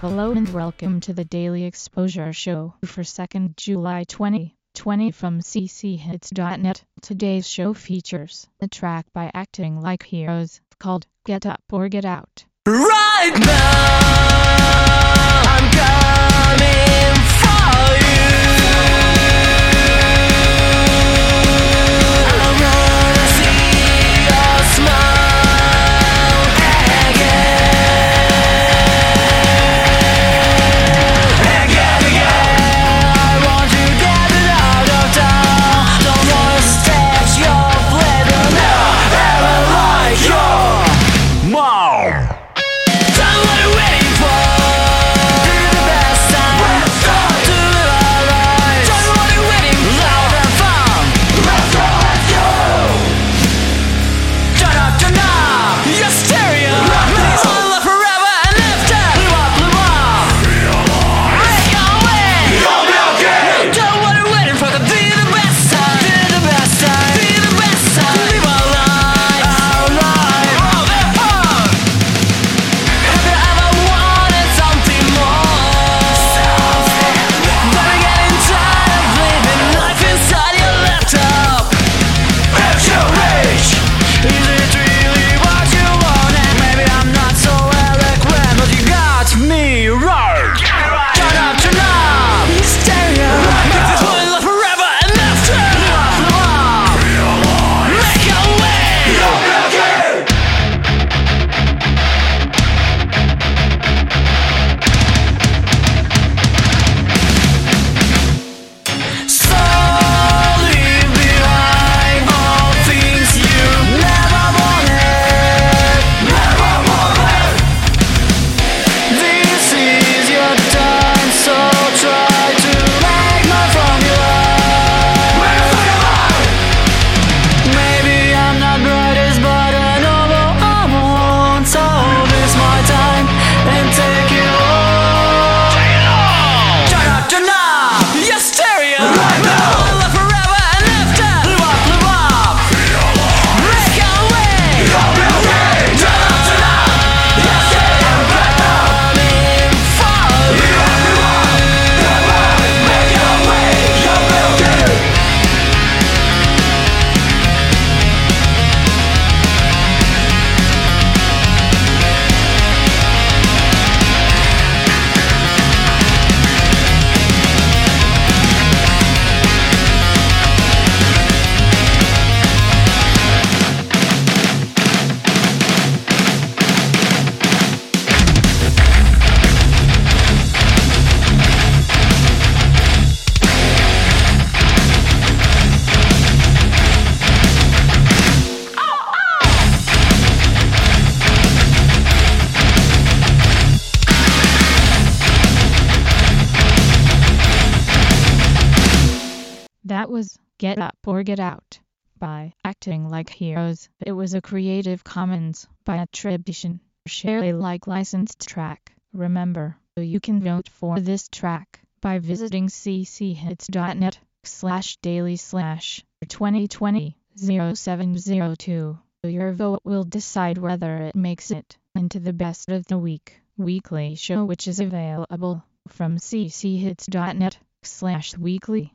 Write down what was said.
Hello and welcome to the Daily Exposure Show for 2nd July 2020 from cchits.net. Today's show features a track by Acting Like Heroes called Get Up or Get Out. Right now! was Get Up or Get Out by Acting Like Heroes. It was a Creative Commons by attribution. Share Alike licensed track. Remember, you can vote for this track by visiting cchits.net slash daily slash 2020 0702. Your vote will decide whether it makes it into the best of the week weekly show which is available from cchits.net slash weekly.